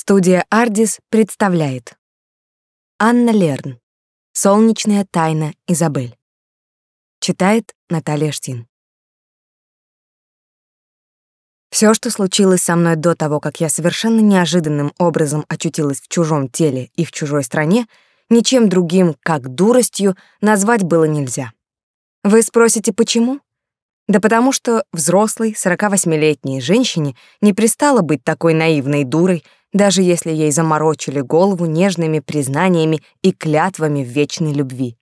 Студия «Ардис» представляет Анна Лерн «Солнечная тайна Изабель» Читает Наталья Штин Все, что случилось со мной до того, как я совершенно неожиданным образом очутилась в чужом теле и в чужой стране, ничем другим, как дуростью, назвать было нельзя. Вы спросите, почему? Да потому что взрослой, 48-летней женщине не пристало быть такой наивной дурой, даже если ей заморочили голову нежными признаниями и клятвами в вечной любви.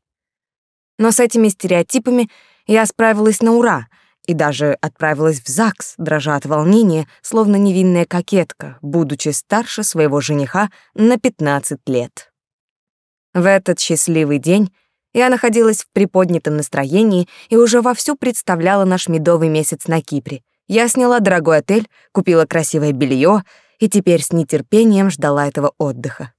Но с этими стереотипами я справилась на ура и даже отправилась в ЗАГС, дрожа от волнения, словно невинная кокетка, будучи старше своего жениха на 15 лет. В этот счастливый день я находилась в приподнятом настроении и уже вовсю представляла наш медовый месяц на Кипре. Я сняла дорогой отель, купила красивое белье и теперь с нетерпением ждала этого отдыха.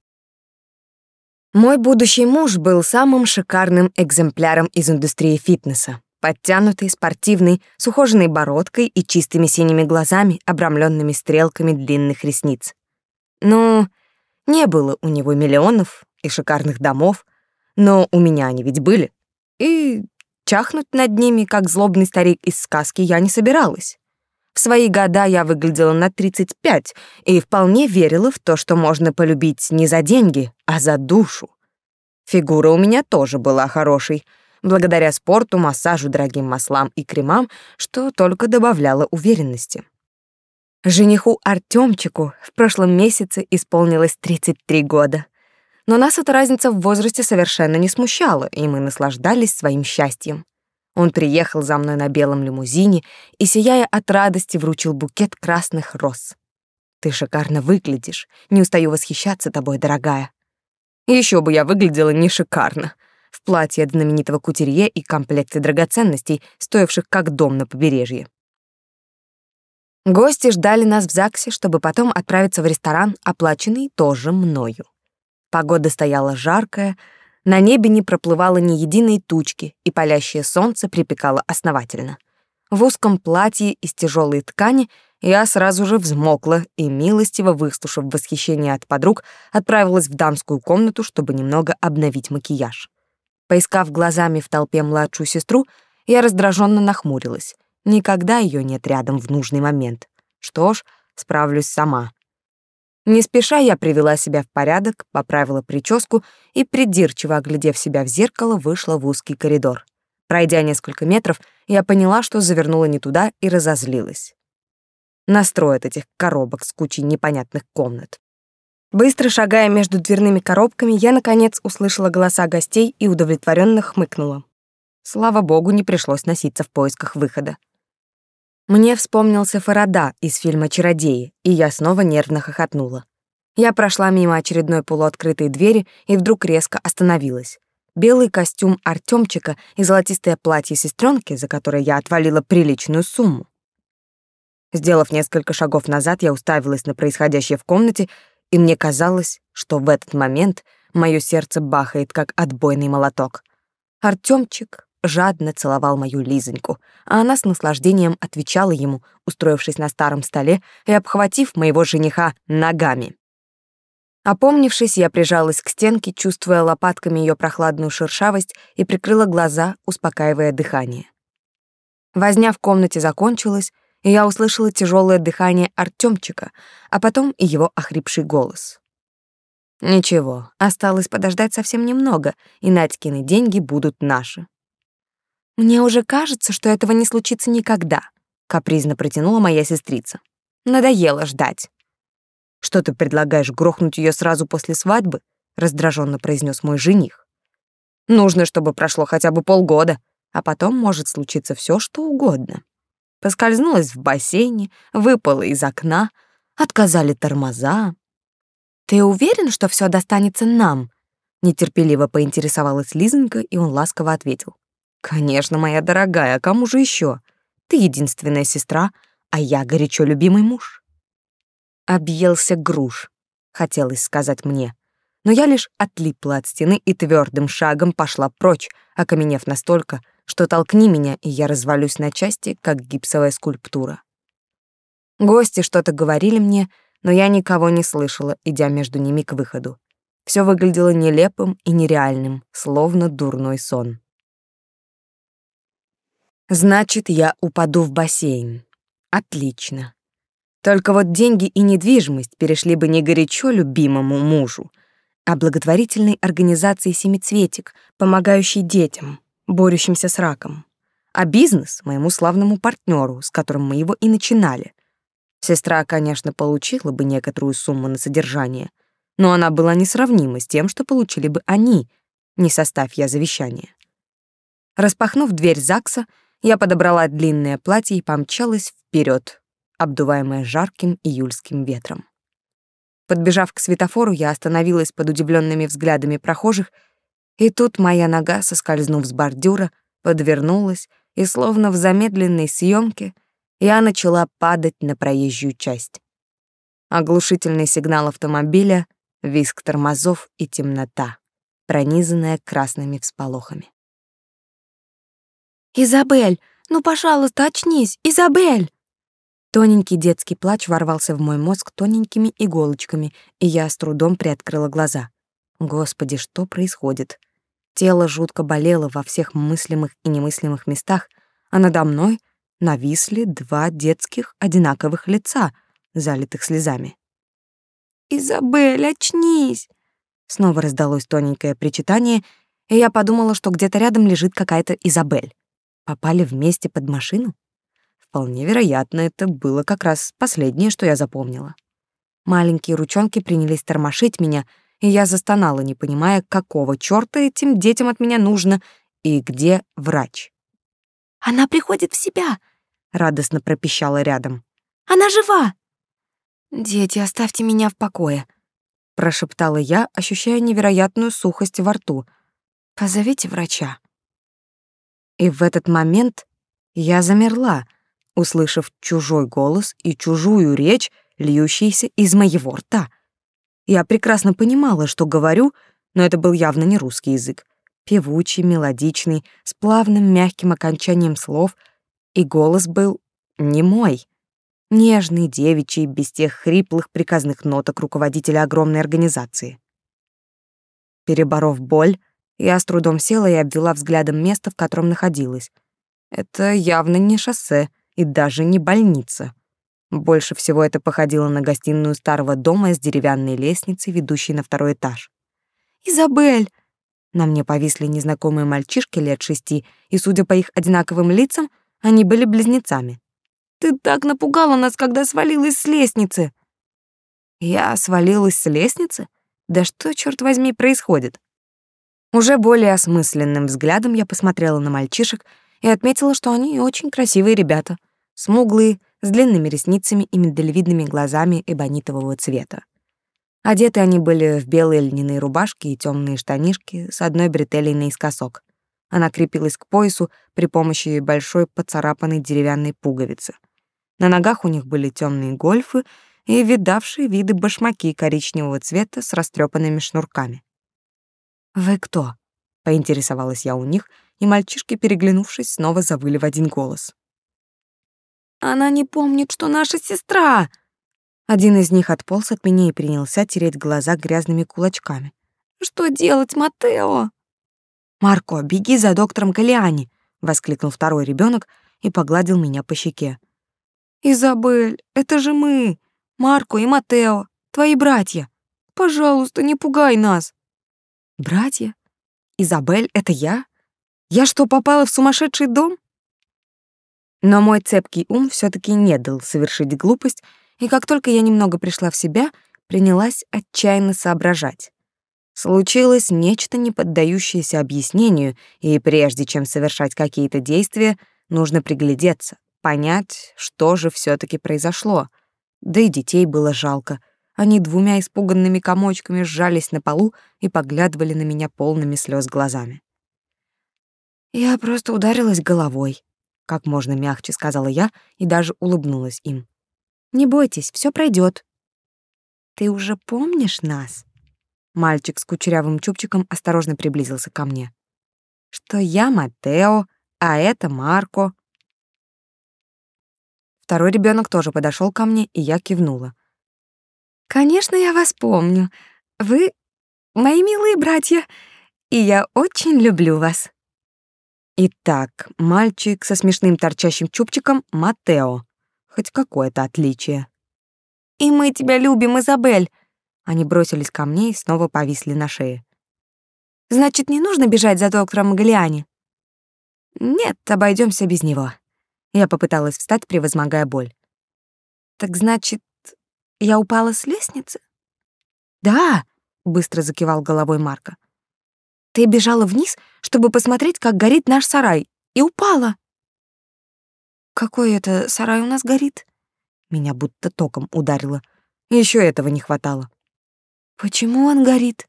Мой будущий муж был самым шикарным экземпляром из индустрии фитнеса. Подтянутый, спортивный, с ухоженной бородкой и чистыми синими глазами, обрамленными стрелками длинных ресниц. Ну, не было у него миллионов и шикарных домов, но у меня они ведь были. И чахнуть над ними, как злобный старик из сказки, я не собиралась. В свои года я выглядела на 35 и вполне верила в то, что можно полюбить не за деньги, а за душу. Фигура у меня тоже была хорошей, благодаря спорту, массажу, дорогим маслам и кремам, что только добавляло уверенности. Жениху Артемчику в прошлом месяце исполнилось 33 года — но нас эта разница в возрасте совершенно не смущала, и мы наслаждались своим счастьем. Он приехал за мной на белом лимузине и, сияя от радости, вручил букет красных роз. «Ты шикарно выглядишь. Не устаю восхищаться тобой, дорогая». Еще бы я выглядела не шикарно. В платье от знаменитого кутерье и комплекте драгоценностей, стоивших как дом на побережье. Гости ждали нас в ЗАГСе, чтобы потом отправиться в ресторан, оплаченный тоже мною. Погода стояла жаркая, на небе не проплывало ни единой тучки, и палящее солнце припекало основательно. В узком платье из тяжелой ткани я сразу же взмокла и, милостиво выслушав восхищение от подруг, отправилась в дамскую комнату, чтобы немного обновить макияж. Поискав глазами в толпе младшую сестру, я раздраженно нахмурилась. Никогда ее нет рядом в нужный момент. Что ж, справлюсь сама. Не спеша я привела себя в порядок, поправила прическу и, придирчиво оглядев себя в зеркало, вышла в узкий коридор. Пройдя несколько метров, я поняла, что завернула не туда и разозлилась. Настроят этих коробок с кучей непонятных комнат. Быстро шагая между дверными коробками, я, наконец, услышала голоса гостей и удовлетворенно хмыкнула. Слава богу, не пришлось носиться в поисках выхода. Мне вспомнился Фарада из фильма «Чародеи», и я снова нервно хохотнула. Я прошла мимо очередной полуоткрытой двери и вдруг резко остановилась. Белый костюм Артемчика и золотистое платье сестренки, за которое я отвалила приличную сумму. Сделав несколько шагов назад, я уставилась на происходящее в комнате, и мне казалось, что в этот момент мое сердце бахает, как отбойный молоток. Артемчик, жадно целовал мою Лизоньку, а она с наслаждением отвечала ему, устроившись на старом столе и обхватив моего жениха ногами. Опомнившись, я прижалась к стенке, чувствуя лопатками ее прохладную шершавость и прикрыла глаза, успокаивая дыхание. Возня в комнате закончилась, и я услышала тяжелое дыхание Артемчика, а потом и его охрипший голос. Ничего, осталось подождать совсем немного, и Надькины деньги будут наши. Мне уже кажется, что этого не случится никогда, капризно протянула моя сестрица. Надоело ждать. Что ты предлагаешь грохнуть ее сразу после свадьбы? раздраженно произнес мой жених. Нужно, чтобы прошло хотя бы полгода, а потом может случиться все, что угодно. Поскользнулась в бассейне, выпала из окна, отказали тормоза. Ты уверен, что все достанется нам? Нетерпеливо поинтересовалась Лизонька, и он ласково ответил: Конечно, моя дорогая, а кому же еще? Ты единственная сестра, а я горячо любимый муж. Объелся груш, хотелось сказать мне, но я лишь отлипла от стены и твердым шагом пошла прочь, окаменев настолько, что толкни меня, и я развалюсь на части, как гипсовая скульптура. Гости что-то говорили мне, но я никого не слышала, идя между ними к выходу. Все выглядело нелепым и нереальным, словно дурной сон. Значит, я упаду в бассейн. Отлично. Только вот деньги и недвижимость перешли бы не горячо любимому мужу, а благотворительной организации «Семицветик», помогающей детям, борющимся с раком, а бизнес — моему славному партнеру, с которым мы его и начинали. Сестра, конечно, получила бы некоторую сумму на содержание, но она была несравнима с тем, что получили бы они, не составь я завещание. Распахнув дверь ЗАГСа, я подобрала длинное платье и помчалась вперед, обдуваемая жарким июльским ветром. Подбежав к светофору, я остановилась под удивленными взглядами прохожих, и тут моя нога, соскользнув с бордюра, подвернулась, и словно в замедленной съемке я начала падать на проезжую часть. Оглушительный сигнал автомобиля, визг тормозов и темнота, пронизанная красными всполохами. «Изабель, ну, пожалуйста, очнись! Изабель!» Тоненький детский плач ворвался в мой мозг тоненькими иголочками, и я с трудом приоткрыла глаза. Господи, что происходит? Тело жутко болело во всех мыслимых и немыслимых местах, а надо мной нависли два детских одинаковых лица, залитых слезами. «Изабель, очнись!» Снова раздалось тоненькое причитание, и я подумала, что где-то рядом лежит какая-то Изабель. Попали вместе под машину? Вполне вероятно, это было как раз последнее, что я запомнила. Маленькие ручонки принялись тормошить меня — и я застонала, не понимая, какого чёрта этим детям от меня нужно и где врач. «Она приходит в себя!» — радостно пропищала рядом. «Она жива!» «Дети, оставьте меня в покое», — прошептала я, ощущая невероятную сухость во рту. «Позовите врача». И в этот момент я замерла, услышав чужой голос и чужую речь, льющиеся из моего рта — я прекрасно понимала, что говорю, но это был явно не русский язык. Певучий, мелодичный, с плавным мягким окончанием слов, и голос был не мой. Нежный, девичий, без тех хриплых приказных ноток руководителя огромной организации. Переборов боль, я с трудом села и обвела взглядом место, в котором находилась. Это явно не шоссе и даже не больница. Больше всего это походило на гостиную старого дома с деревянной лестницей, ведущей на второй этаж. «Изабель!» На мне повисли незнакомые мальчишки лет шести, и, судя по их одинаковым лицам, они были близнецами. «Ты так напугала нас, когда свалилась с лестницы!» «Я свалилась с лестницы? Да что, черт возьми, происходит?» Уже более осмысленным взглядом я посмотрела на мальчишек и отметила, что они очень красивые ребята. Смуглые, с длинными ресницами и миндалевидными глазами эбонитового цвета. Одеты они были в белые льняные рубашки и темные штанишки с одной бретелей наискосок. Она крепилась к поясу при помощи большой поцарапанной деревянной пуговицы. На ногах у них были темные гольфы и видавшие виды башмаки коричневого цвета с растрепанными шнурками. «Вы кто?» — поинтересовалась я у них, и мальчишки, переглянувшись, снова завыли в один голос. Она не помнит, что наша сестра!» Один из них отполз от меня и принялся тереть глаза грязными кулачками. «Что делать, Матео?» «Марко, беги за доктором Галиани!» — воскликнул второй ребенок и погладил меня по щеке. «Изабель, это же мы, Марко и Матео, твои братья. Пожалуйста, не пугай нас!» «Братья? Изабель, это я? Я что, попала в сумасшедший дом?» Но мой цепкий ум все таки не дал совершить глупость, и как только я немного пришла в себя, принялась отчаянно соображать. Случилось нечто, не поддающееся объяснению, и прежде чем совершать какие-то действия, нужно приглядеться, понять, что же все таки произошло. Да и детей было жалко. Они двумя испуганными комочками сжались на полу и поглядывали на меня полными слез глазами. Я просто ударилась головой, как можно мягче сказала я и даже улыбнулась им. Не бойтесь, все пройдет. Ты уже помнишь нас? Мальчик с кучерявым чубчиком осторожно приблизился ко мне. Что я Матео, а это Марко. Второй ребенок тоже подошел ко мне, и я кивнула. Конечно, я вас помню. Вы мои милые братья, и я очень люблю вас. Итак, мальчик со смешным торчащим чубчиком Матео. Хоть какое-то отличие. И мы тебя любим, Изабель. Они бросились ко мне и снова повисли на шее. Значит, не нужно бежать за доктором Галиани? Нет, обойдемся без него. Я попыталась встать, превозмогая боль. Так значит, я упала с лестницы? Да, быстро закивал головой Марка. Ты бежала вниз, чтобы посмотреть, как горит наш сарай, и упала. Какой это сарай у нас горит? Меня будто током ударило. Еще этого не хватало. Почему он горит?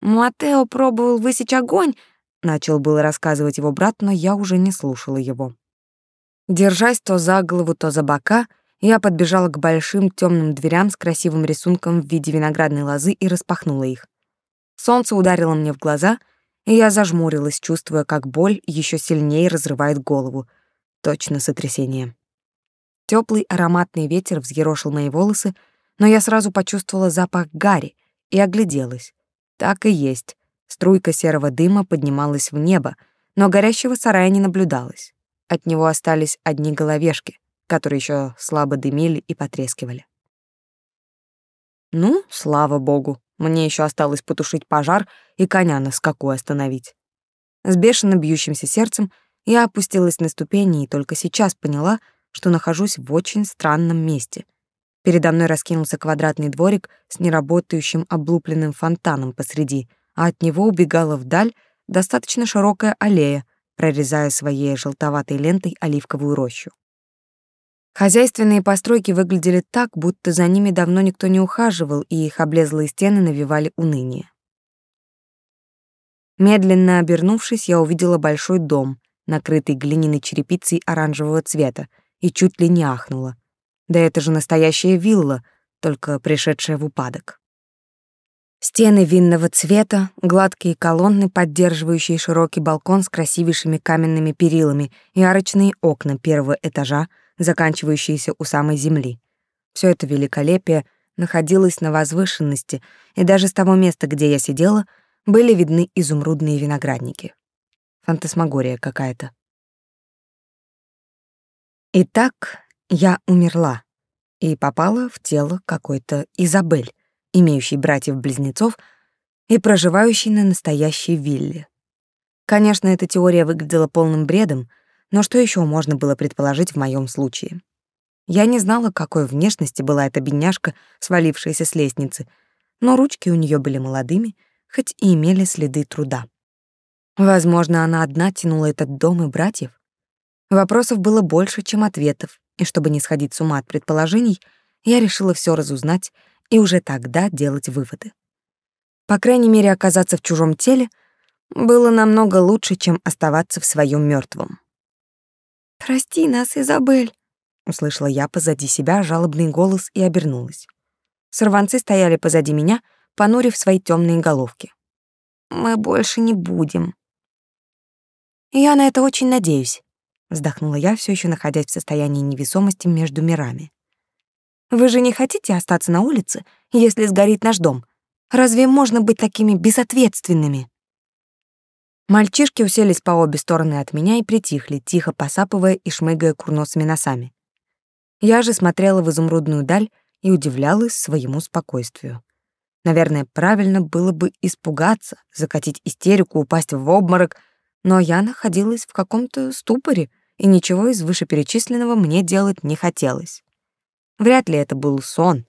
Матео пробовал высечь огонь, начал было рассказывать его брат, но я уже не слушала его. Держась то за голову, то за бока, я подбежала к большим темным дверям с красивым рисунком в виде виноградной лозы и распахнула их. Солнце ударило мне в глаза, и я зажмурилась, чувствуя, как боль еще сильнее разрывает голову. Точно сотрясение. Теплый ароматный ветер взъерошил мои волосы, но я сразу почувствовала запах гари и огляделась. Так и есть. Струйка серого дыма поднималась в небо, но горящего сарая не наблюдалось. От него остались одни головешки, которые еще слабо дымили и потрескивали. Ну, слава богу, мне еще осталось потушить пожар и коня на скаку остановить. С бешено бьющимся сердцем я опустилась на ступени и только сейчас поняла, что нахожусь в очень странном месте — Передо мной раскинулся квадратный дворик с неработающим облупленным фонтаном посреди, а от него убегала вдаль достаточно широкая аллея, прорезая своей желтоватой лентой оливковую рощу. Хозяйственные постройки выглядели так, будто за ними давно никто не ухаживал, и их облезлые стены навевали уныние. Медленно обернувшись, я увидела большой дом, накрытый глиняной черепицей оранжевого цвета, и чуть ли не ахнула — да это же настоящая вилла, только пришедшая в упадок. Стены винного цвета, гладкие колонны, поддерживающие широкий балкон с красивейшими каменными перилами и арочные окна первого этажа, заканчивающиеся у самой земли. Все это великолепие находилось на возвышенности, и даже с того места, где я сидела, были видны изумрудные виноградники. Фантасмагория какая-то. Итак, я умерла и попала в тело какой-то Изабель, имеющей братьев-близнецов и проживающей на настоящей вилле. Конечно, эта теория выглядела полным бредом, но что еще можно было предположить в моем случае? Я не знала, какой внешности была эта бедняжка, свалившаяся с лестницы, но ручки у нее были молодыми, хоть и имели следы труда. Возможно, она одна тянула этот дом и братьев. Вопросов было больше, чем ответов, и чтобы не сходить с ума от предположений, я решила все разузнать и уже тогда делать выводы. По крайней мере, оказаться в чужом теле было намного лучше, чем оставаться в своем мертвом. «Прости нас, Изабель», — услышала я позади себя жалобный голос и обернулась. Сорванцы стояли позади меня, понурив свои темные головки. «Мы больше не будем». «Я на это очень надеюсь», вздохнула я, все еще находясь в состоянии невесомости между мирами. Вы же не хотите остаться на улице, если сгорит наш дом? Разве можно быть такими безответственными? Мальчишки уселись по обе стороны от меня и притихли, тихо посапывая и шмыгая курносыми носами. Я же смотрела в изумрудную даль и удивлялась своему спокойствию. Наверное, правильно было бы испугаться, закатить истерику, упасть в обморок, но я находилась в каком-то ступоре, и ничего из вышеперечисленного мне делать не хотелось. Вряд ли это был сон.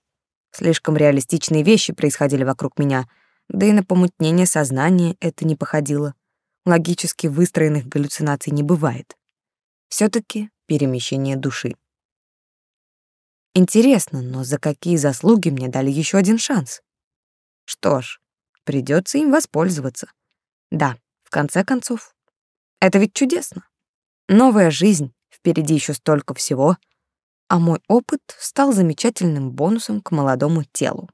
Слишком реалистичные вещи происходили вокруг меня, да и на помутнение сознания это не походило. Логически выстроенных галлюцинаций не бывает. все таки перемещение души. Интересно, но за какие заслуги мне дали еще один шанс? Что ж, придется им воспользоваться. Да, в конце концов, это ведь чудесно. Новая жизнь, впереди еще столько всего, а мой опыт стал замечательным бонусом к молодому телу.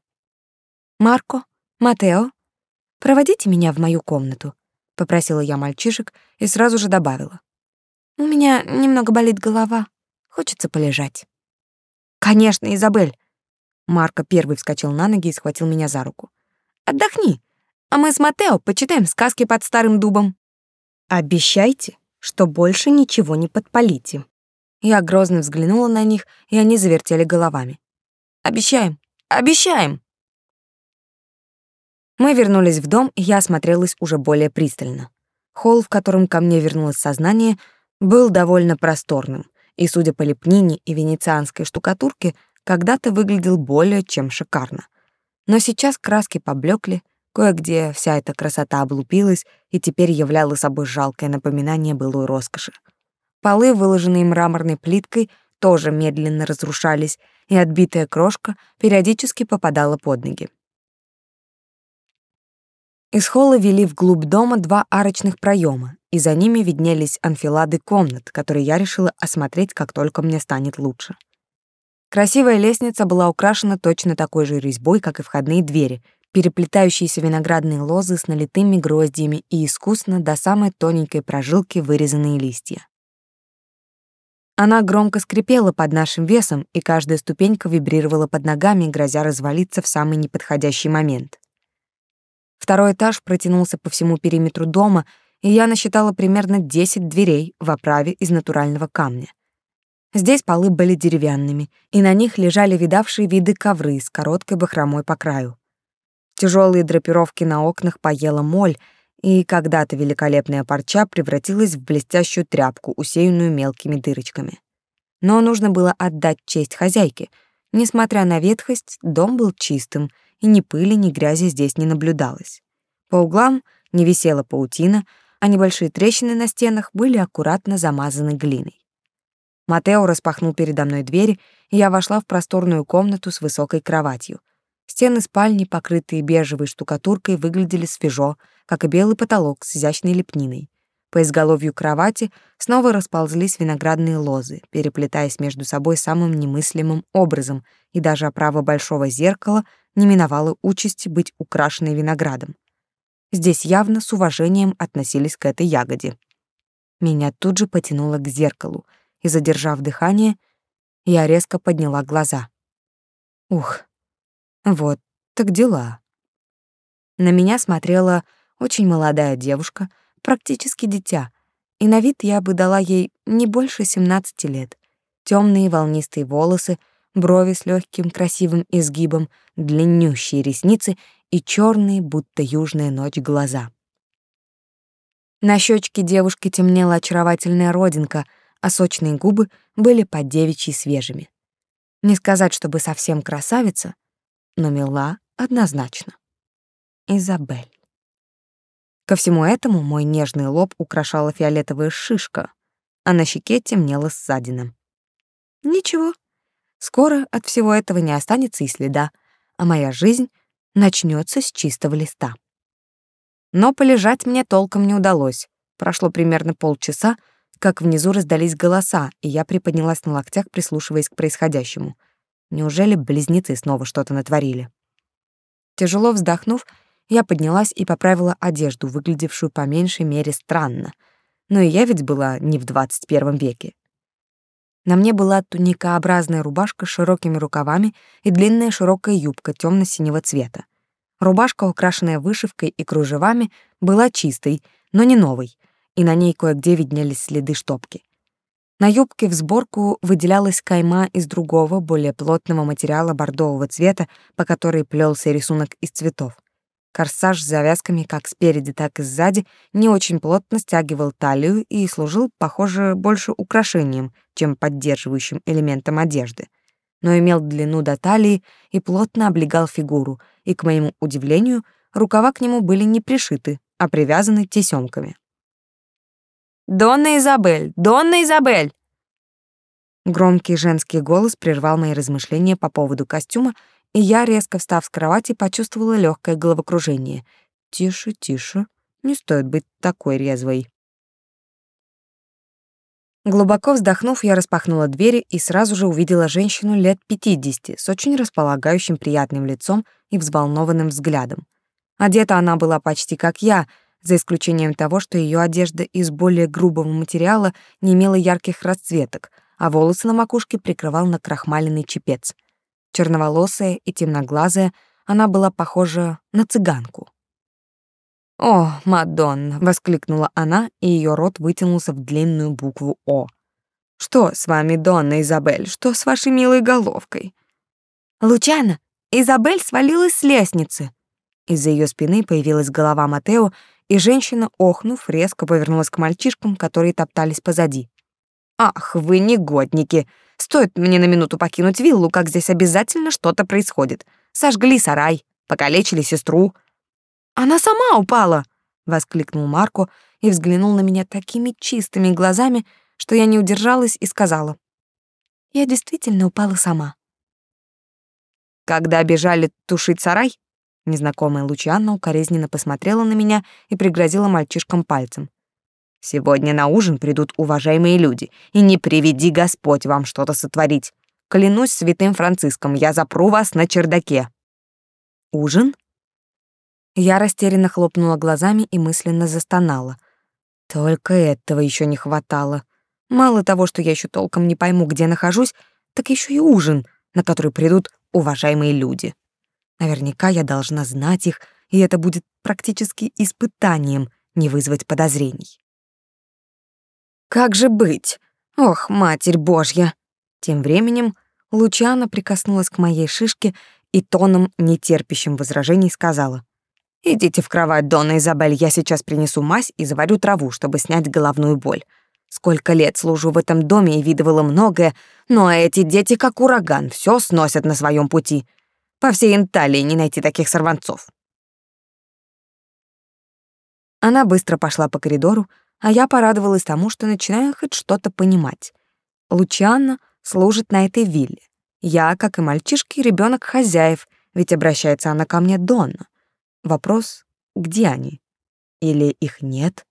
«Марко, Матео, проводите меня в мою комнату», — попросила я мальчишек и сразу же добавила. «У меня немного болит голова, хочется полежать». «Конечно, Изабель. Марко первый вскочил на ноги и схватил меня за руку. «Отдохни, а мы с Матео почитаем сказки под старым дубом». «Обещайте, что больше ничего не подпалите». Я грозно взглянула на них, и они завертели головами. «Обещаем, обещаем!» Мы вернулись в дом, и я осмотрелась уже более пристально. Холл, в котором ко мне вернулось сознание, был довольно просторным, и, судя по лепнине и венецианской штукатурке, когда-то выглядел более чем шикарно. Но сейчас краски поблекли, кое-где вся эта красота облупилась и теперь являла собой жалкое напоминание былой роскоши. Полы, выложенные мраморной плиткой, тоже медленно разрушались, и отбитая крошка периодически попадала под ноги. Из холла вели вглубь дома два арочных проема, и за ними виднелись анфилады комнат, которые я решила осмотреть, как только мне станет лучше. Красивая лестница была украшена точно такой же резьбой, как и входные двери, переплетающиеся виноградные лозы с налитыми гроздьями и искусно до самой тоненькой прожилки вырезанные листья. Она громко скрипела под нашим весом, и каждая ступенька вибрировала под ногами, грозя развалиться в самый неподходящий момент. Второй этаж протянулся по всему периметру дома, и я насчитала примерно 10 дверей в оправе из натурального камня. Здесь полы были деревянными, и на них лежали видавшие виды ковры с короткой бахромой по краю. Тяжелые драпировки на окнах поела моль, и когда-то великолепная парча превратилась в блестящую тряпку, усеянную мелкими дырочками. Но нужно было отдать честь хозяйке. Несмотря на ветхость, дом был чистым — и ни пыли, ни грязи здесь не наблюдалось. По углам не висела паутина, а небольшие трещины на стенах были аккуратно замазаны глиной. Матео распахнул передо мной дверь, и я вошла в просторную комнату с высокой кроватью. Стены спальни, покрытые бежевой штукатуркой, выглядели свежо, как и белый потолок с изящной лепниной. По изголовью кровати снова расползлись виноградные лозы, переплетаясь между собой самым немыслимым образом, и даже оправа большого зеркала не миновала участи быть украшенной виноградом. Здесь явно с уважением относились к этой ягоде. Меня тут же потянуло к зеркалу, и, задержав дыхание, я резко подняла глаза. Ух, вот так дела. На меня смотрела очень молодая девушка — практически дитя, и на вид я бы дала ей не больше 17 лет. Темные волнистые волосы, брови с легким красивым изгибом, длиннющие ресницы и черные, будто южная ночь, глаза. На щечке девушки темнела очаровательная родинка, а сочные губы были по девичьи свежими. Не сказать, чтобы совсем красавица, но мила однозначно. Изабель. Ко всему этому мой нежный лоб украшала фиолетовая шишка, а на щеке темнела ссадина. Ничего, скоро от всего этого не останется и следа, а моя жизнь начнется с чистого листа. Но полежать мне толком не удалось. Прошло примерно полчаса, как внизу раздались голоса, и я приподнялась на локтях, прислушиваясь к происходящему. Неужели близнецы снова что-то натворили? Тяжело вздохнув, я поднялась и поправила одежду, выглядевшую по меньшей мере странно. Но и я ведь была не в 21 веке. На мне была туникообразная рубашка с широкими рукавами и длинная широкая юбка темно-синего цвета. Рубашка, украшенная вышивкой и кружевами, была чистой, но не новой, и на ней кое-где виднелись следы штопки. На юбке в сборку выделялась кайма из другого, более плотного материала бордового цвета, по которой плелся рисунок из цветов. Корсаж с завязками как спереди, так и сзади не очень плотно стягивал талию и служил, похоже, больше украшением, чем поддерживающим элементом одежды. Но имел длину до талии и плотно облегал фигуру, и, к моему удивлению, рукава к нему были не пришиты, а привязаны тесёмками. «Донна Изабель! Донна Изабель!» Громкий женский голос прервал мои размышления по поводу костюма, и я, резко встав с кровати, почувствовала легкое головокружение. Тише, тише, не стоит быть такой резвой. Глубоко вздохнув, я распахнула двери и сразу же увидела женщину лет 50 с очень располагающим приятным лицом и взволнованным взглядом. Одета она была почти как я, за исключением того, что ее одежда из более грубого материала не имела ярких расцветок, а волосы на макушке прикрывал накрахмаленный чепец. Черноволосая и темноглазая, она была похожа на цыганку. «О, Мадонна!» — воскликнула она, и ее рот вытянулся в длинную букву «О». «Что с вами, Донна Изабель? Что с вашей милой головкой?» «Лучана, Изабель свалилась с лестницы!» Из-за ее спины появилась голова Матео, и женщина, охнув, резко повернулась к мальчишкам, которые топтались позади. «Ах, вы негодники! Стоит мне на минуту покинуть виллу, как здесь обязательно что-то происходит. Сожгли сарай, покалечили сестру». «Она сама упала!» — воскликнул Марко и взглянул на меня такими чистыми глазами, что я не удержалась и сказала. «Я действительно упала сама». «Когда бежали тушить сарай?» Незнакомая Лучанна укоризненно посмотрела на меня и пригрозила мальчишкам пальцем. «Сегодня на ужин придут уважаемые люди, и не приведи Господь вам что-то сотворить. Клянусь святым Франциском, я запру вас на чердаке». «Ужин?» Я растерянно хлопнула глазами и мысленно застонала. Только этого еще не хватало. Мало того, что я еще толком не пойму, где нахожусь, так еще и ужин, на который придут уважаемые люди. Наверняка я должна знать их, и это будет практически испытанием не вызвать подозрений. Как же быть? Ох, Матерь Божья! Тем временем Лучана прикоснулась к моей шишке и тоном, нетерпящим возражений, сказала: "Идите в кровать, Донна Изабель, я сейчас принесу мазь и заварю траву, чтобы снять головную боль. Сколько лет служу в этом доме и видывала многое, но эти дети как ураган, все сносят на своем пути. По всей Инталии не найти таких сорванцов. Она быстро пошла по коридору, а я порадовалась тому, что начинаю хоть что-то понимать. Лучанна служит на этой вилле. Я, как и мальчишки, ребенок хозяев, ведь обращается она ко мне Донна. Вопрос, где они? Или их нет?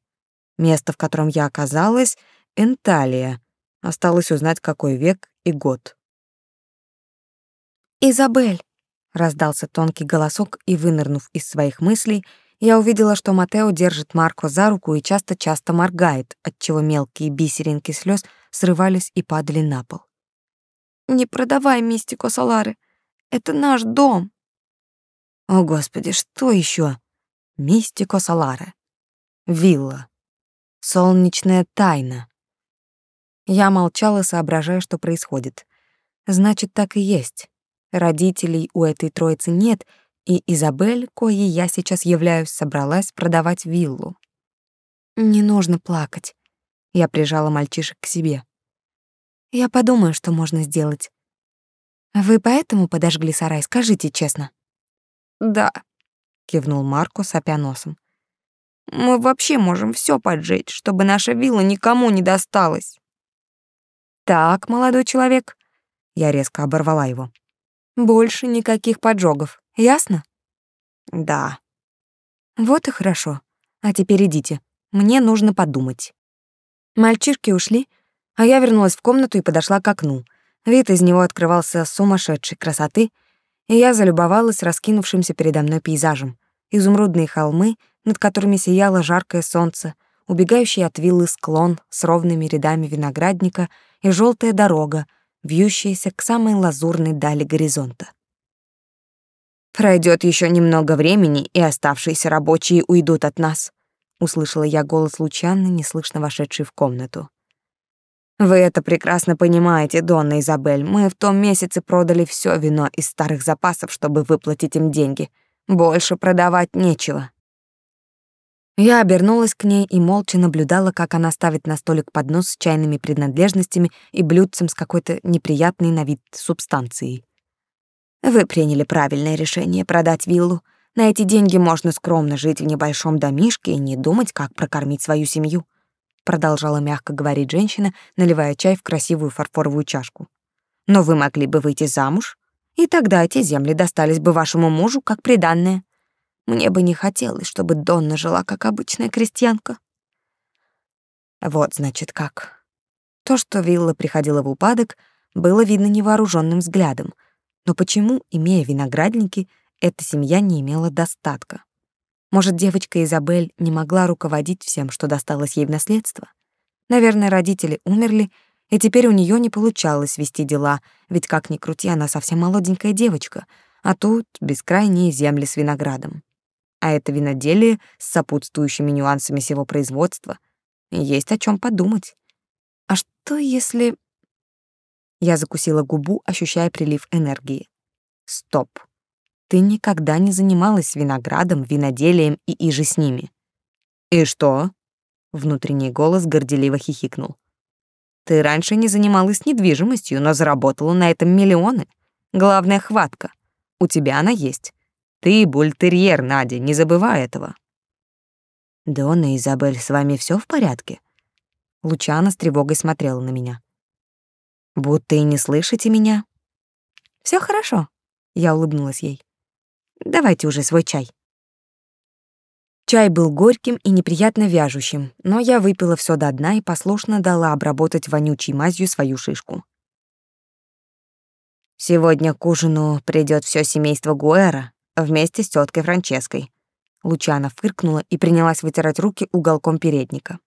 Место, в котором я оказалась, — Энталия. Осталось узнать, какой век и год. «Изабель!» Раздался тонкий голосок, и, вынырнув из своих мыслей, я увидела, что Матео держит Марко за руку и часто-часто моргает, отчего мелкие бисеринки слез срывались и падали на пол. «Не продавай мистико Солары. Это наш дом». О, Господи, что еще? Мистико Соларе. Вилла. Солнечная тайна. Я молчала, соображая, что происходит. Значит, так и есть. Родителей у этой троицы нет, и Изабель, коей я сейчас являюсь, собралась продавать виллу. Не нужно плакать. Я прижала мальчишек к себе. Я подумаю, что можно сделать. Вы поэтому подожгли сарай, скажите честно. Да, кивнул Марко, сопя носом. Мы вообще можем все поджечь, чтобы наша вилла никому не досталась. Так, молодой человек, я резко оборвала его. Больше никаких поджогов, ясно? Да. Вот и хорошо. А теперь идите. Мне нужно подумать. Мальчишки ушли, а я вернулась в комнату и подошла к окну. Вид из него открывался сумасшедшей красоты, и я залюбовалась раскинувшимся передо мной пейзажем. Изумрудные холмы, над которыми сияло жаркое солнце, убегающий от виллы склон с ровными рядами виноградника и желтая дорога, вьющаяся к самой лазурной дали горизонта. Пройдет еще немного времени, и оставшиеся рабочие уйдут от нас, услышала я голос Лучанны, неслышно вошедшей в комнату. Вы это прекрасно понимаете, Донна Изабель. Мы в том месяце продали все вино из старых запасов, чтобы выплатить им деньги. Больше продавать нечего. Я обернулась к ней и молча наблюдала, как она ставит на столик поднос с чайными принадлежностями и блюдцем с какой-то неприятной на вид субстанцией. Вы приняли правильное решение продать виллу. На эти деньги можно скромно жить в небольшом домишке и не думать, как прокормить свою семью, продолжала мягко говорить женщина, наливая чай в красивую фарфоровую чашку. Но вы могли бы выйти замуж, и тогда эти земли достались бы вашему мужу как приданное. Мне бы не хотелось, чтобы Донна жила как обычная крестьянка. Вот, значит, как. То, что вилла приходила в упадок, было видно невооруженным взглядом. Но почему, имея виноградники, эта семья не имела достатка? Может, девочка Изабель не могла руководить всем, что досталось ей в наследство? Наверное, родители умерли, И теперь у нее не получалось вести дела, ведь как ни крути, она совсем молоденькая девочка, а тут бескрайние земли с виноградом. А это виноделие с сопутствующими нюансами всего производства. Есть о чем подумать. А что если... Я закусила губу, ощущая прилив энергии. Стоп. Ты никогда не занималась виноградом, виноделием и иже с ними. И что? Внутренний голос горделиво хихикнул. Ты раньше не занималась недвижимостью, но заработала на этом миллионы. Главная хватка. У тебя она есть. Ты бультерьер, Надя, не забывай этого. Дона Изабель, с вами все в порядке? Лучана с тревогой смотрела на меня. Будто и не слышите меня. Все хорошо, я улыбнулась ей. Давайте уже свой чай. Чай был горьким и неприятно вяжущим, но я выпила все до дна и послушно дала обработать вонючей мазью свою шишку. Сегодня к ужину придет все семейство Гуэра вместе с теткой Франческой. Лучана фыркнула и принялась вытирать руки уголком передника.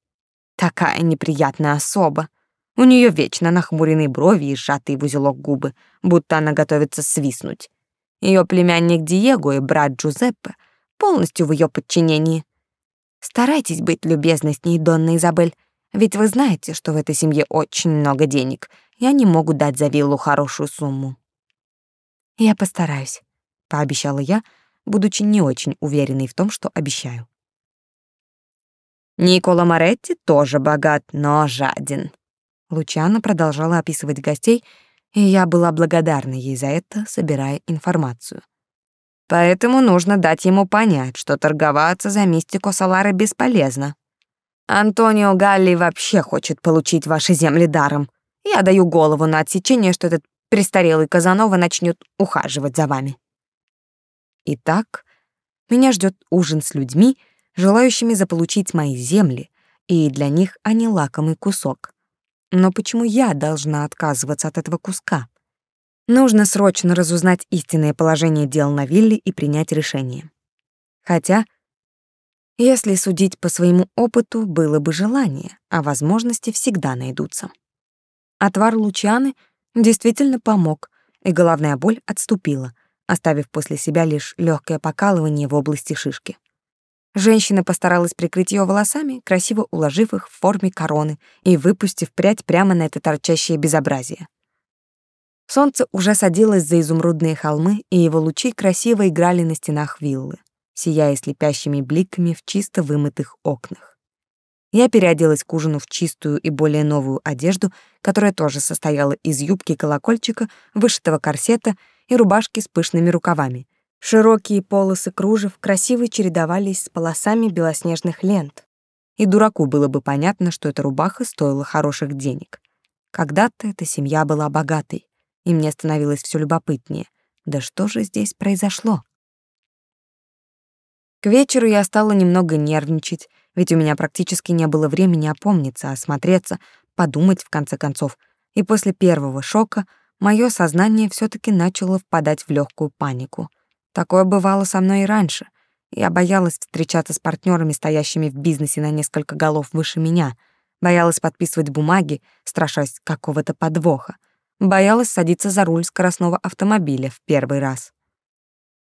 Такая неприятная особа. У нее вечно нахмуренные брови и сжатые в узелок губы, будто она готовится свистнуть. Ее племянник Диего и брат Джузеппе полностью в ее подчинении. Старайтесь быть любезной с ней, Донна Изабель, ведь вы знаете, что в этой семье очень много денег, и они могут дать за виллу хорошую сумму. Я постараюсь, пообещала я, будучи не очень уверенной в том, что обещаю. Никола Моретти тоже богат, но жаден. Лучана продолжала описывать гостей, и я была благодарна ей за это, собирая информацию. Поэтому нужно дать ему понять, что торговаться за мистику Салары бесполезно. Антонио Галли вообще хочет получить ваши земли даром. Я даю голову на отсечение, что этот престарелый Казанова начнет ухаживать за вами. Итак, меня ждет ужин с людьми, желающими заполучить мои земли, и для них они лакомый кусок. Но почему я должна отказываться от этого куска? Нужно срочно разузнать истинное положение дел на вилле и принять решение. Хотя, если судить по своему опыту, было бы желание, а возможности всегда найдутся. Отвар Лучаны действительно помог, и головная боль отступила, оставив после себя лишь легкое покалывание в области шишки. Женщина постаралась прикрыть ее волосами, красиво уложив их в форме короны и выпустив прядь прямо на это торчащее безобразие. Солнце уже садилось за изумрудные холмы, и его лучи красиво играли на стенах виллы, сияя слепящими бликами в чисто вымытых окнах. Я переоделась к ужину в чистую и более новую одежду, которая тоже состояла из юбки-колокольчика, вышитого корсета и рубашки с пышными рукавами. Широкие полосы кружев красиво чередовались с полосами белоснежных лент. И дураку было бы понятно, что эта рубаха стоила хороших денег. Когда-то эта семья была богатой и мне становилось все любопытнее. Да что же здесь произошло? К вечеру я стала немного нервничать, ведь у меня практически не было времени опомниться, осмотреться, подумать в конце концов. И после первого шока мое сознание все таки начало впадать в легкую панику. Такое бывало со мной и раньше. Я боялась встречаться с партнерами, стоящими в бизнесе на несколько голов выше меня, боялась подписывать бумаги, страшась какого-то подвоха боялась садиться за руль скоростного автомобиля в первый раз.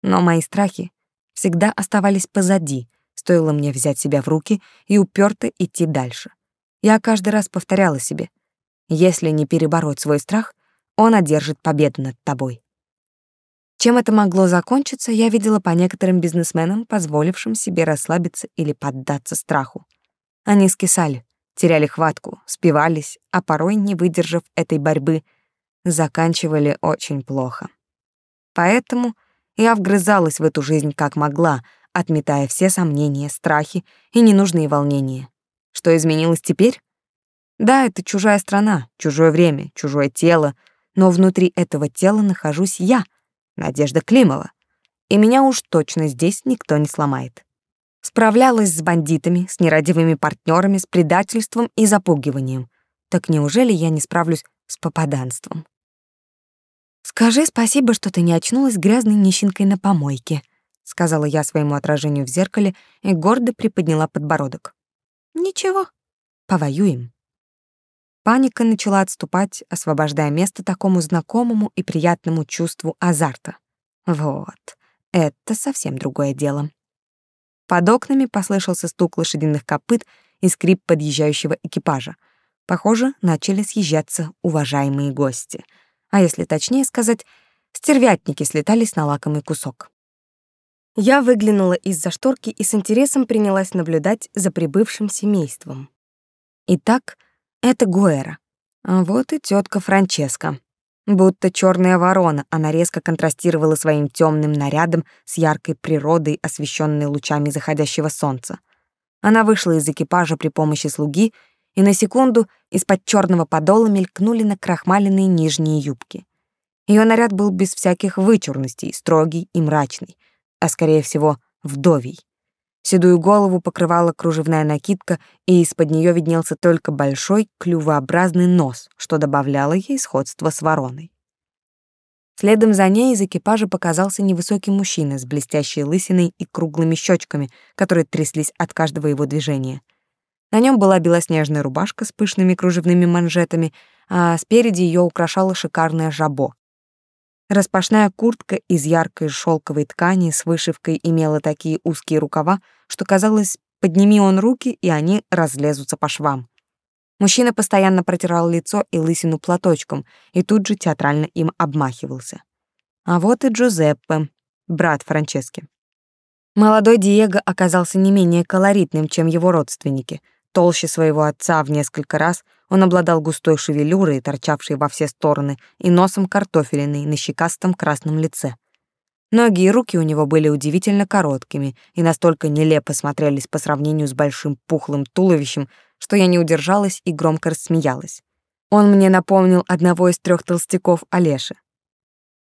Но мои страхи всегда оставались позади, стоило мне взять себя в руки и уперто идти дальше. Я каждый раз повторяла себе, если не перебороть свой страх, он одержит победу над тобой. Чем это могло закончиться, я видела по некоторым бизнесменам, позволившим себе расслабиться или поддаться страху. Они скисали, теряли хватку, спивались, а порой, не выдержав этой борьбы, заканчивали очень плохо. Поэтому я вгрызалась в эту жизнь как могла, отметая все сомнения, страхи и ненужные волнения. Что изменилось теперь? Да, это чужая страна, чужое время, чужое тело, но внутри этого тела нахожусь я, Надежда Климова, и меня уж точно здесь никто не сломает. Справлялась с бандитами, с нерадивыми партнерами, с предательством и запугиванием. Так неужели я не справлюсь с попаданством? «Скажи спасибо, что ты не очнулась грязной нищенкой на помойке», — сказала я своему отражению в зеркале и гордо приподняла подбородок. «Ничего, повоюем». Паника начала отступать, освобождая место такому знакомому и приятному чувству азарта. Вот, это совсем другое дело. Под окнами послышался стук лошадиных копыт и скрип подъезжающего экипажа. Похоже, начали съезжаться уважаемые гости. А если точнее сказать, стервятники слетались на лакомый кусок. Я выглянула из-за шторки и с интересом принялась наблюдать за прибывшим семейством. Итак, это Гуэра. А вот и тетка Франческа. Будто черная ворона, она резко контрастировала своим темным нарядом с яркой природой, освещенной лучами заходящего солнца. Она вышла из экипажа при помощи слуги, и на секунду из-под черного подола мелькнули накрахмаленные нижние юбки. Ее наряд был без всяких вычурностей, строгий и мрачный, а скорее всего, вдовий. Седую голову покрывала кружевная накидка, и из-под нее виднелся только большой клювообразный нос, что добавляло ей сходство с вороной. Следом за ней из экипажа показался невысокий мужчина с блестящей лысиной и круглыми щечками, которые тряслись от каждого его движения. На нем была белоснежная рубашка с пышными кружевными манжетами, а спереди ее украшало шикарное жабо. Распашная куртка из яркой шелковой ткани с вышивкой имела такие узкие рукава, что казалось, подними он руки, и они разлезутся по швам. Мужчина постоянно протирал лицо и лысину платочком и тут же театрально им обмахивался. А вот и Джузеппе, брат Франчески. Молодой Диего оказался не менее колоритным, чем его родственники — Толще своего отца в несколько раз он обладал густой шевелюрой, торчавшей во все стороны, и носом картофелиной на щекастом красном лице. Ноги и руки у него были удивительно короткими и настолько нелепо смотрелись по сравнению с большим пухлым туловищем, что я не удержалась и громко рассмеялась. Он мне напомнил одного из трех толстяков Олеши.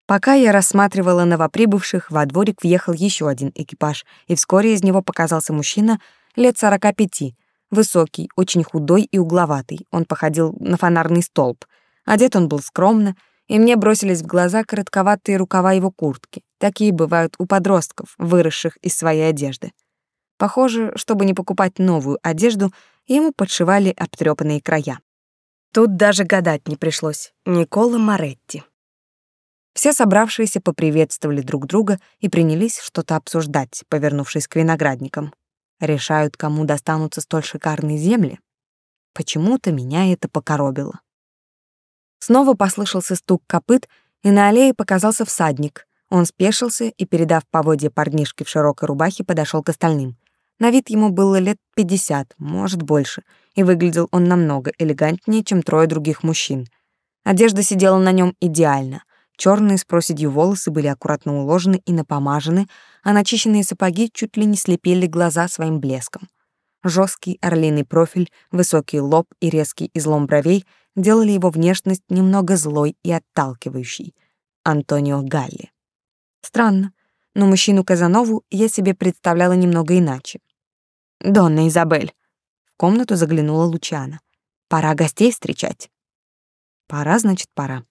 Пока я рассматривала новоприбывших, во дворик въехал еще один экипаж, и вскоре из него показался мужчина лет сорока пяти, Высокий, очень худой и угловатый, он походил на фонарный столб. Одет он был скромно, и мне бросились в глаза коротковатые рукава его куртки. Такие бывают у подростков, выросших из своей одежды. Похоже, чтобы не покупать новую одежду, ему подшивали обтрёпанные края. Тут даже гадать не пришлось. Никола Моретти. Все собравшиеся поприветствовали друг друга и принялись что-то обсуждать, повернувшись к виноградникам решают, кому достанутся столь шикарные земли. Почему-то меня это покоробило. Снова послышался стук копыт, и на аллее показался всадник. Он спешился и, передав поводье парнишке в широкой рубахе, подошел к остальным. На вид ему было лет пятьдесят, может, больше, и выглядел он намного элегантнее, чем трое других мужчин. Одежда сидела на нем идеально — Черные с проседью волосы были аккуратно уложены и напомажены, а начищенные сапоги чуть ли не слепили глаза своим блеском. Жесткий орлиный профиль, высокий лоб и резкий излом бровей делали его внешность немного злой и отталкивающей. Антонио Галли. Странно, но мужчину Казанову я себе представляла немного иначе. «Донна Изабель!» В комнату заглянула Лучана. «Пора гостей встречать». «Пора, значит, пора».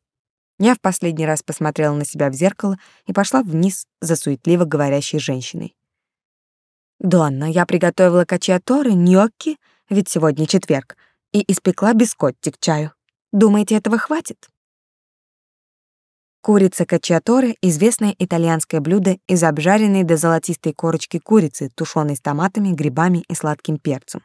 Я в последний раз посмотрела на себя в зеркало и пошла вниз за суетливо говорящей женщиной. «Донна, я приготовила качиаторы, ньокки, ведь сегодня четверг, и испекла бискотти к чаю. Думаете, этого хватит?» Курица качиаторе — известное итальянское блюдо из обжаренной до золотистой корочки курицы, тушеной с томатами, грибами и сладким перцем.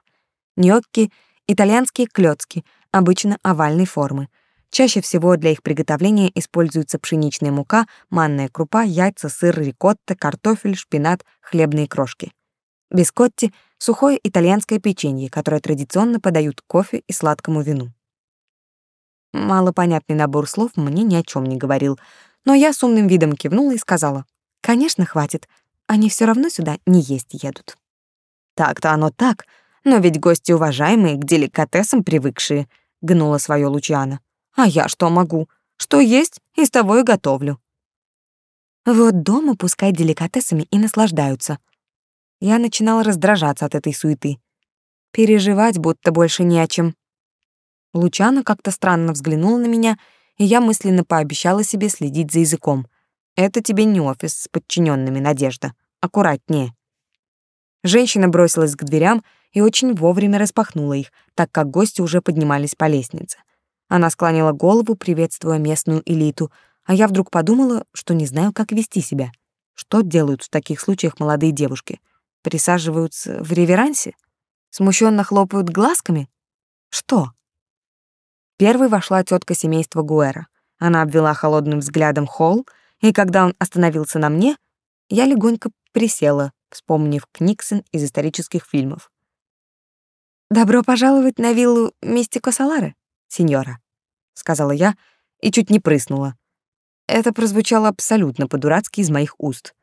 Ньокки — итальянские клёцки, обычно овальной формы — Чаще всего для их приготовления используются пшеничная мука, манная крупа, яйца, сыр, рикотта, картофель, шпинат, хлебные крошки. Бискотти — сухое итальянское печенье, которое традиционно подают кофе и сладкому вину. Малопонятный набор слов мне ни о чем не говорил, но я с умным видом кивнула и сказала, «Конечно, хватит, они все равно сюда не есть едут». «Так-то оно так, но ведь гости уважаемые, к деликатесам привыкшие», — гнула свое Лучиана. А я что могу? Что есть, из того и готовлю. Вот дома пускай деликатесами и наслаждаются. Я начинала раздражаться от этой суеты. Переживать будто больше не о чем. Лучана как-то странно взглянула на меня, и я мысленно пообещала себе следить за языком. Это тебе не офис с подчиненными, Надежда. Аккуратнее. Женщина бросилась к дверям и очень вовремя распахнула их, так как гости уже поднимались по лестнице. Она склонила голову, приветствуя местную элиту, а я вдруг подумала, что не знаю, как вести себя. Что делают в таких случаях молодые девушки? Присаживаются в реверансе? Смущенно хлопают глазками? Что? Первой вошла тетка семейства Гуэра. Она обвела холодным взглядом холл, и когда он остановился на мне, я легонько присела, вспомнив Книксон из исторических фильмов. «Добро пожаловать на виллу Мистико Салары, сеньора», — сказала я и чуть не прыснула. Это прозвучало абсолютно по-дурацки из моих уст.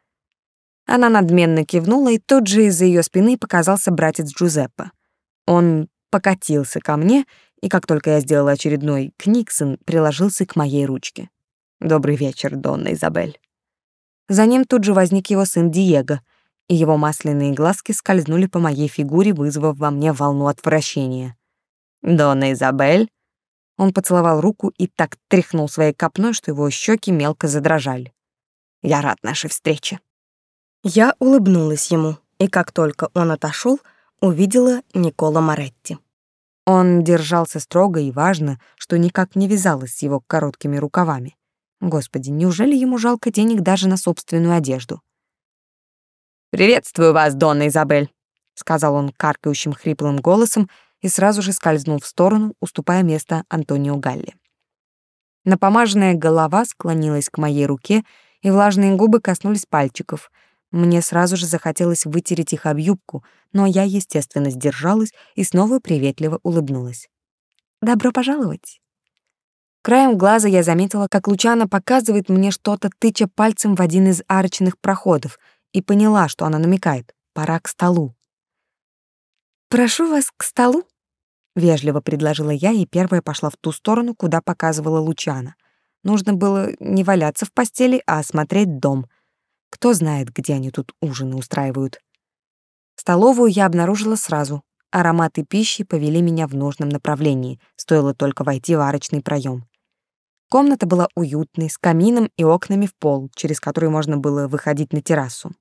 Она надменно кивнула, и тут же из-за ее спины показался братец Джузеппе. Он покатился ко мне, и как только я сделала очередной книксон, приложился к моей ручке. «Добрый вечер, Донна Изабель». За ним тут же возник его сын Диего, и его масляные глазки скользнули по моей фигуре, вызвав во мне волну отвращения. «Донна Изабель?» Он поцеловал руку и так тряхнул своей копной, что его щеки мелко задрожали. «Я рад нашей встрече». Я улыбнулась ему, и как только он отошел, увидела Никола Моретти. Он держался строго и важно, что никак не вязалось с его короткими рукавами. Господи, неужели ему жалко денег даже на собственную одежду? «Приветствую вас, Донна Изабель», — сказал он каркающим хриплым голосом и сразу же скользнул в сторону, уступая место Антонио Галли. Напомаженная голова склонилась к моей руке, и влажные губы коснулись пальчиков — мне сразу же захотелось вытереть их об юбку, но я, естественно, сдержалась и снова приветливо улыбнулась. «Добро пожаловать!» Краем глаза я заметила, как Лучана показывает мне что-то, тыча пальцем в один из арочных проходов, и поняла, что она намекает. Пора к столу. «Прошу вас к столу», — вежливо предложила я, и первая пошла в ту сторону, куда показывала Лучана. Нужно было не валяться в постели, а осмотреть дом — кто знает, где они тут ужины устраивают. Столовую я обнаружила сразу. Ароматы пищи повели меня в нужном направлении, стоило только войти в арочный проем. Комната была уютной, с камином и окнами в пол, через которые можно было выходить на террасу.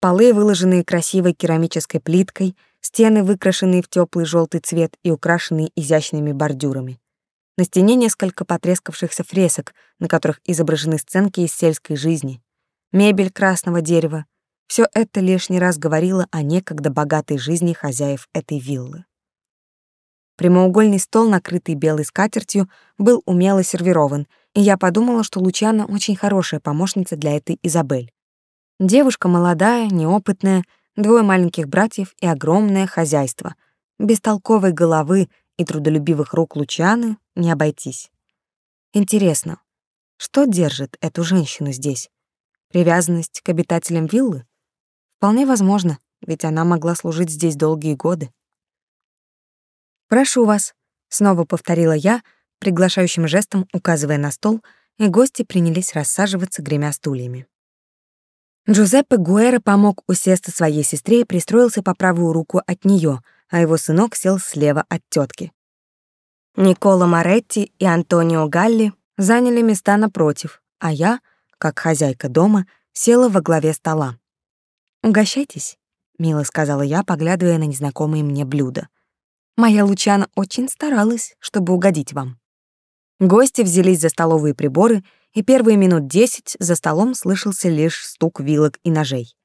Полы, выложенные красивой керамической плиткой, стены, выкрашенные в теплый желтый цвет и украшенные изящными бордюрами. На стене несколько потрескавшихся фресок, на которых изображены сценки из сельской жизни мебель красного дерева. Все это лишний раз говорило о некогда богатой жизни хозяев этой виллы. Прямоугольный стол, накрытый белой скатертью, был умело сервирован, и я подумала, что Лучана очень хорошая помощница для этой Изабель. Девушка молодая, неопытная, двое маленьких братьев и огромное хозяйство. Без толковой головы и трудолюбивых рук Лучаны не обойтись. Интересно, что держит эту женщину здесь? Привязанность к обитателям виллы? Вполне возможно, ведь она могла служить здесь долгие годы. «Прошу вас», — снова повторила я, приглашающим жестом указывая на стол, и гости принялись рассаживаться, гремя стульями. Джузеппе Гуэра помог усесться своей сестре и пристроился по правую руку от нее, а его сынок сел слева от тетки. Никола Моретти и Антонио Галли заняли места напротив, а я — как хозяйка дома, села во главе стола. «Угощайтесь», — мило сказала я, поглядывая на незнакомые мне блюда. «Моя Лучана очень старалась, чтобы угодить вам». Гости взялись за столовые приборы, и первые минут десять за столом слышался лишь стук вилок и ножей.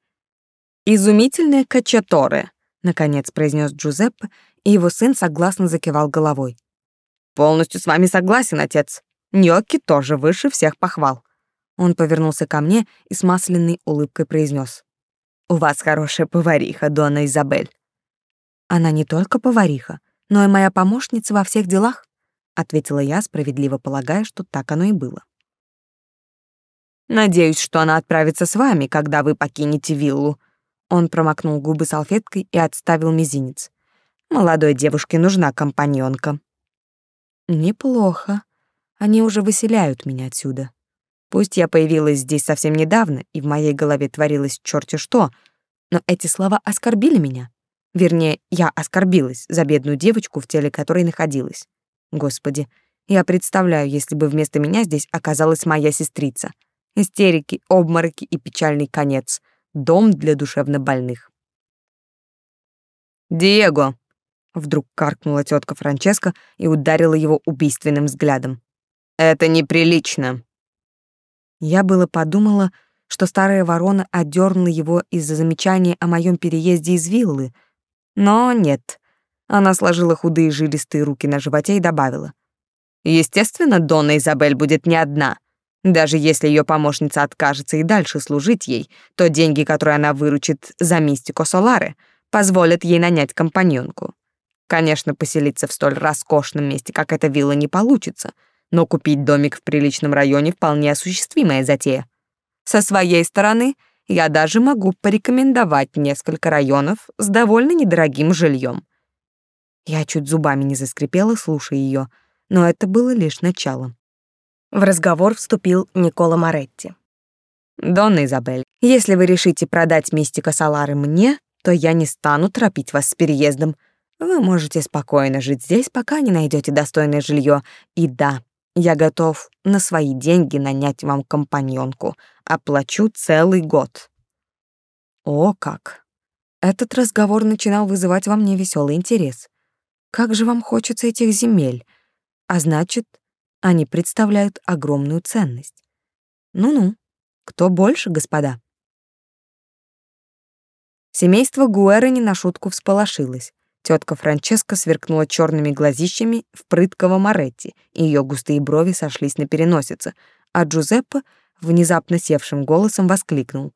«Изумительные качаторе», — наконец произнес Джузеппе, и его сын согласно закивал головой. «Полностью с вами согласен, отец. Ньокки тоже выше всех похвал. Он повернулся ко мне и с масляной улыбкой произнес: «У вас хорошая повариха, Дона Изабель». «Она не только повариха, но и моя помощница во всех делах», ответила я, справедливо полагая, что так оно и было. «Надеюсь, что она отправится с вами, когда вы покинете виллу». Он промокнул губы салфеткой и отставил мизинец. «Молодой девушке нужна компаньонка». «Неплохо. Они уже выселяют меня отсюда». Пусть я появилась здесь совсем недавно, и в моей голове творилось черти что, но эти слова оскорбили меня. Вернее, я оскорбилась за бедную девочку, в теле которой находилась. Господи, я представляю, если бы вместо меня здесь оказалась моя сестрица. Истерики, обмороки и печальный конец. Дом для душевнобольных. «Диего!» Вдруг каркнула тетка Франческа и ударила его убийственным взглядом. «Это неприлично!» Я было подумала, что старая ворона одернула его из-за замечания о моем переезде из виллы, но нет. Она сложила худые жилистые руки на животе и добавила. «Естественно, Донна Изабель будет не одна. Даже если ее помощница откажется и дальше служить ей, то деньги, которые она выручит за мистику Солары, позволят ей нанять компаньонку. Конечно, поселиться в столь роскошном месте, как эта вилла, не получится, но купить домик в приличном районе вполне осуществимая затея. Со своей стороны, я даже могу порекомендовать несколько районов с довольно недорогим жильем. Я чуть зубами не заскрипела, слушая ее, но это было лишь началом. В разговор вступил Никола Моретти. «Донна Изабель, если вы решите продать мистика Салары мне, то я не стану торопить вас с переездом. Вы можете спокойно жить здесь, пока не найдете достойное жилье. И да, я готов на свои деньги нанять вам компаньонку. Оплачу целый год». О, как! Этот разговор начинал вызывать во мне веселый интерес. Как же вам хочется этих земель? А значит, они представляют огромную ценность. Ну-ну, кто больше, господа? Семейство Гуэра не на шутку всполошилось. Тетка Франческа сверкнула черными глазищами в прыткого Моретти, и ее густые брови сошлись на переносице, а Джузеппе внезапно севшим голосом воскликнул.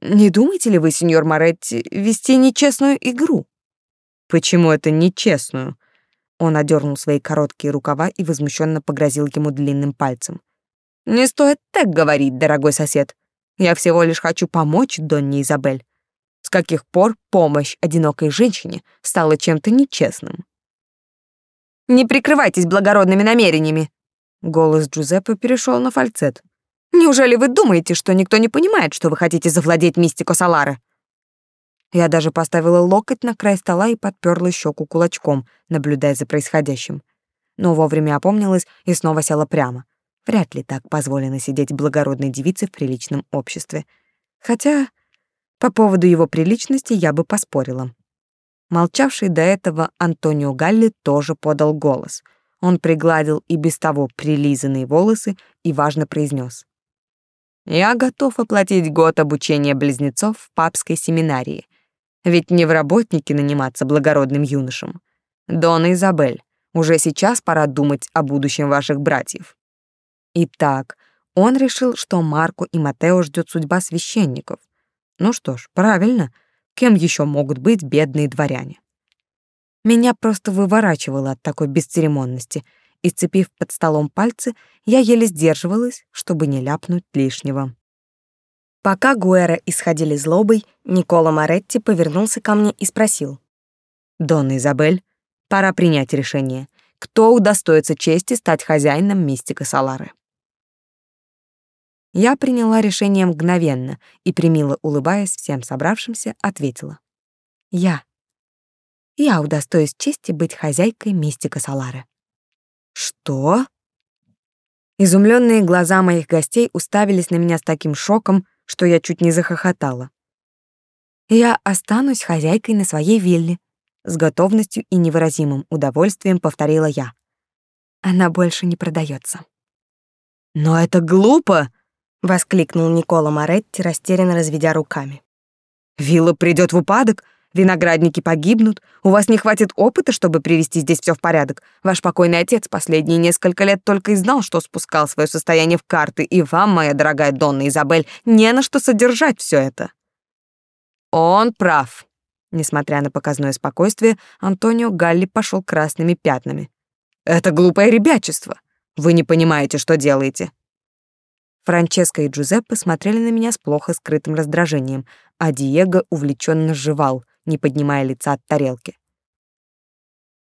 «Не думаете ли вы, сеньор Моретти, вести нечестную игру?» «Почему это нечестную?» Он одернул свои короткие рукава и возмущенно погрозил ему длинным пальцем. «Не стоит так говорить, дорогой сосед. Я всего лишь хочу помочь Донне Изабель. С каких пор помощь одинокой женщине стала чем-то нечестным?» «Не прикрывайтесь благородными намерениями!» Голос Джузеппе перешел на фальцет. «Неужели вы думаете, что никто не понимает, что вы хотите завладеть мистико Салары?» Я даже поставила локоть на край стола и подперла щеку кулачком, наблюдая за происходящим. Но вовремя опомнилась и снова села прямо. Вряд ли так позволено сидеть благородной девице в приличном обществе. Хотя по поводу его приличности я бы поспорила. Молчавший до этого Антонио Галли тоже подал голос. Он пригладил и без того прилизанные волосы и важно произнес: «Я готов оплатить год обучения близнецов в папской семинарии. Ведь не в работники наниматься благородным юношам. Дона Изабель, уже сейчас пора думать о будущем ваших братьев. Итак, он решил, что Марку и Матео ждет судьба священников. Ну что ж, правильно. Кем еще могут быть бедные дворяне? Меня просто выворачивало от такой бесцеремонности, и, сцепив под столом пальцы, я еле сдерживалась, чтобы не ляпнуть лишнего. Пока Гуэра исходили злобой, Никола Моретти повернулся ко мне и спросил. «Донна Изабель, пора принять решение. Кто удостоится чести стать хозяином мистика Салары?» Я приняла решение мгновенно и, примило улыбаясь всем собравшимся, ответила. «Я. Я удостоюсь чести быть хозяйкой мистика Салары». «Что?» Изумленные глаза моих гостей уставились на меня с таким шоком, что я чуть не захохотала. Я останусь хозяйкой на своей вилле, с готовностью и невыразимым удовольствием повторила я. Она больше не продается. Но это глупо, воскликнул Никола Моретти, растерянно разведя руками. Вилла придет в упадок, Виноградники погибнут, у вас не хватит опыта, чтобы привести здесь все в порядок. Ваш покойный отец последние несколько лет только и знал, что спускал свое состояние в карты, и вам, моя дорогая Донна Изабель, не на что содержать все это. Он прав. Несмотря на показное спокойствие, Антонио Галли пошел красными пятнами. Это глупое ребячество. Вы не понимаете, что делаете. Франческо и Джузеппе смотрели на меня с плохо скрытым раздражением, а Диего увлеченно жевал — не поднимая лица от тарелки.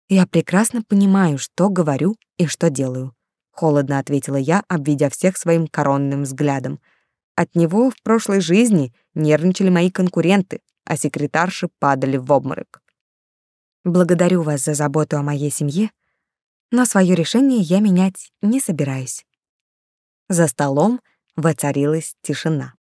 «Я прекрасно понимаю, что говорю и что делаю», — холодно ответила я, обведя всех своим коронным взглядом. От него в прошлой жизни нервничали мои конкуренты, а секретарши падали в обморок. «Благодарю вас за заботу о моей семье, но свое решение я менять не собираюсь». За столом воцарилась тишина.